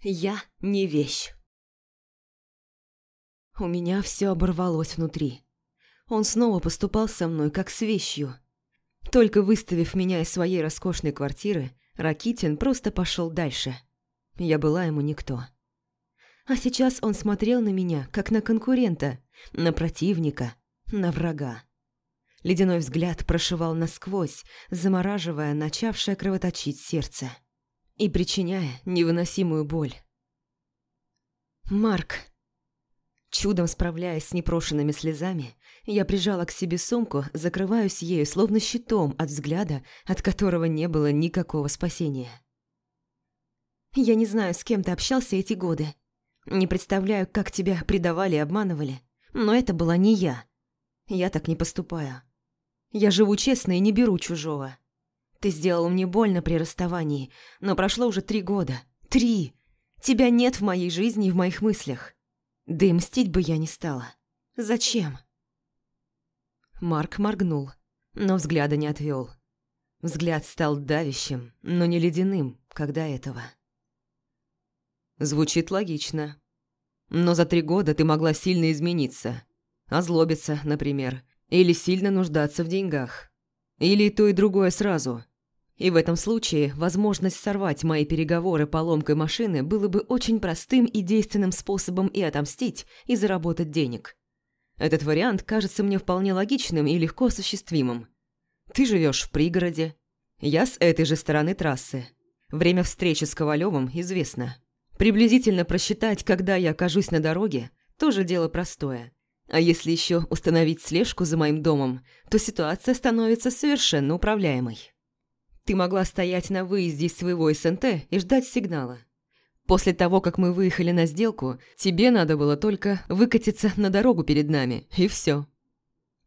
Я не вещь. У меня все оборвалось внутри. Он снова поступал со мной, как с вещью. Только выставив меня из своей роскошной квартиры, Ракитин просто пошел дальше. Я была ему никто. А сейчас он смотрел на меня, как на конкурента, на противника, на врага. Ледяной взгляд прошивал насквозь, замораживая начавшее кровоточить сердце и причиняя невыносимую боль. «Марк!» Чудом справляясь с непрошенными слезами, я прижала к себе сумку, закрываюсь ею, словно щитом от взгляда, от которого не было никакого спасения. «Я не знаю, с кем ты общался эти годы. Не представляю, как тебя предавали и обманывали, но это была не я. Я так не поступаю. Я живу честно и не беру чужого. Ты сделал мне больно при расставании, но прошло уже три года. Три! Тебя нет в моей жизни и в моих мыслях. Да и мстить бы я не стала. Зачем?» Марк моргнул, но взгляда не отвел. Взгляд стал давящим, но не ледяным, до этого. Звучит логично. Но за три года ты могла сильно измениться. Озлобиться, например. Или сильно нуждаться в деньгах. Или то, и другое сразу. И в этом случае возможность сорвать мои переговоры поломкой машины было бы очень простым и действенным способом и отомстить, и заработать денег. Этот вариант кажется мне вполне логичным и легко осуществимым. Ты живешь в пригороде. Я с этой же стороны трассы. Время встречи с Ковалевым известно. Приблизительно просчитать, когда я окажусь на дороге, тоже дело простое. А если еще установить слежку за моим домом, то ситуация становится совершенно управляемой. Ты могла стоять на выезде из своего СНТ и ждать сигнала. После того, как мы выехали на сделку, тебе надо было только выкатиться на дорогу перед нами, и все.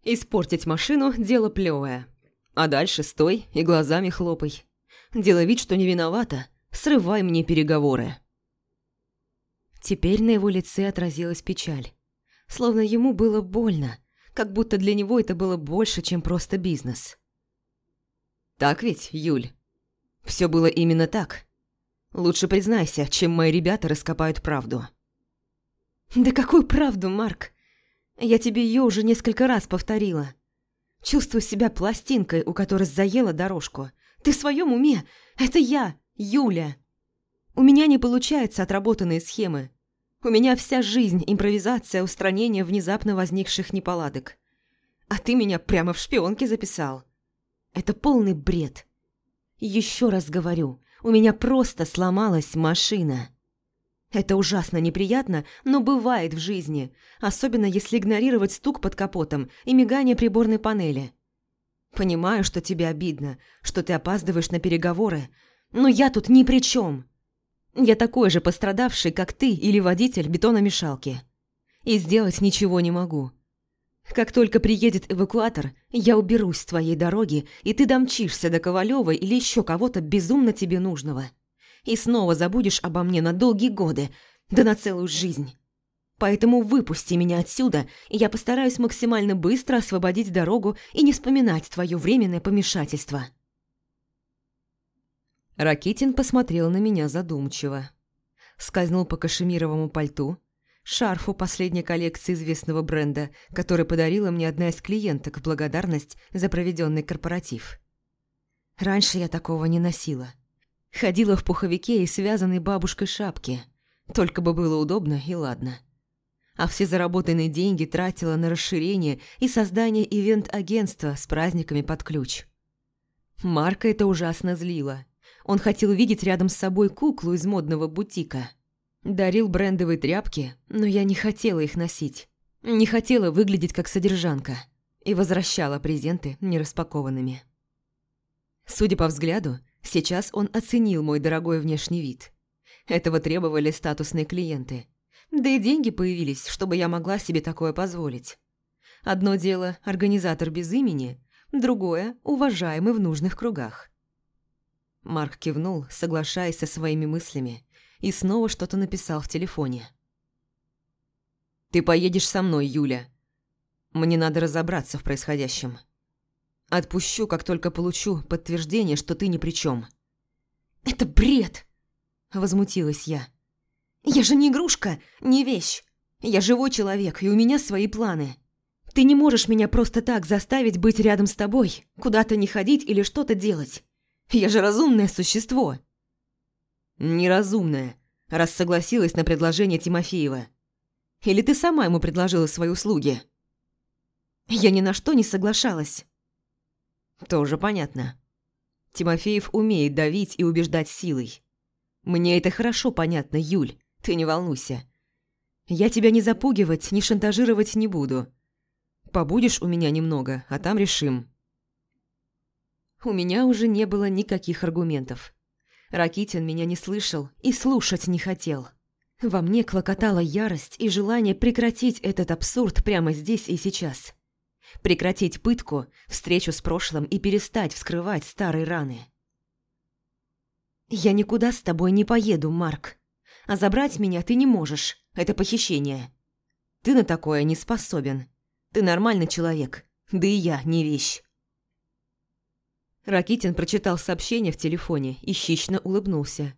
Испортить машину – дело плевое. А дальше стой и глазами хлопай. Делай вид, что не виновата, срывай мне переговоры. Теперь на его лице отразилась печаль. Словно ему было больно, как будто для него это было больше, чем просто бизнес. Так ведь, Юль? Все было именно так. Лучше признайся, чем мои ребята раскопают правду. Да какую правду, Марк? Я тебе ее уже несколько раз повторила. Чувствую себя пластинкой, у которой заела дорожку. Ты в своем уме? Это я, Юля. У меня не получаются отработанные схемы. У меня вся жизнь – импровизация, устранение внезапно возникших неполадок. А ты меня прямо в шпионке записал. Это полный бред. Еще раз говорю, у меня просто сломалась машина. Это ужасно неприятно, но бывает в жизни, особенно если игнорировать стук под капотом и мигание приборной панели. Понимаю, что тебе обидно, что ты опаздываешь на переговоры, но я тут ни при чем. Я такой же пострадавший, как ты или водитель бетономешалки. И сделать ничего не могу. Как только приедет эвакуатор, я уберусь с твоей дороги, и ты домчишься до Ковалева или еще кого-то безумно тебе нужного. И снова забудешь обо мне на долгие годы, да на целую жизнь. Поэтому выпусти меня отсюда, и я постараюсь максимально быстро освободить дорогу и не вспоминать твое временное помешательство». Ракитин посмотрел на меня задумчиво. Скользнул по кашемировому пальту, шарфу последней коллекции известного бренда, который подарила мне одна из клиенток в благодарность за проведенный корпоратив. Раньше я такого не носила. Ходила в пуховике и связанной бабушкой шапке. Только бы было удобно и ладно. А все заработанные деньги тратила на расширение и создание ивент-агентства с праздниками под ключ. Марка это ужасно злило. Он хотел видеть рядом с собой куклу из модного бутика – Дарил брендовые тряпки, но я не хотела их носить. Не хотела выглядеть как содержанка. И возвращала презенты нераспакованными. Судя по взгляду, сейчас он оценил мой дорогой внешний вид. Этого требовали статусные клиенты. Да и деньги появились, чтобы я могла себе такое позволить. Одно дело – организатор без имени, другое – уважаемый в нужных кругах. Марк кивнул, соглашаясь со своими мыслями, и снова что-то написал в телефоне. «Ты поедешь со мной, Юля. Мне надо разобраться в происходящем. Отпущу, как только получу подтверждение, что ты ни при чем. «Это бред!» – возмутилась я. Я же не игрушка, не вещь. Я живой человек, и у меня свои планы. Ты не можешь меня просто так заставить быть рядом с тобой, куда-то не ходить или что-то делать. Я же разумное существо. Неразумное, раз согласилась на предложение Тимофеева. Или ты сама ему предложила свои услуги? Я ни на что не соглашалась. Тоже понятно. Тимофеев умеет давить и убеждать силой. Мне это хорошо понятно, Юль, ты не волнуйся. Я тебя не запугивать, не шантажировать не буду. Побудешь у меня немного, а там решим. У меня уже не было никаких аргументов. Ракитин меня не слышал и слушать не хотел. Во мне клокотала ярость и желание прекратить этот абсурд прямо здесь и сейчас. Прекратить пытку, встречу с прошлым и перестать вскрывать старые раны. «Я никуда с тобой не поеду, Марк. А забрать меня ты не можешь. Это похищение. Ты на такое не способен. Ты нормальный человек. Да и я не вещь». Ракитин прочитал сообщение в телефоне и хищно улыбнулся.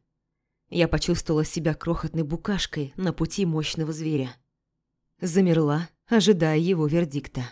Я почувствовала себя крохотной букашкой на пути мощного зверя. Замерла, ожидая его вердикта.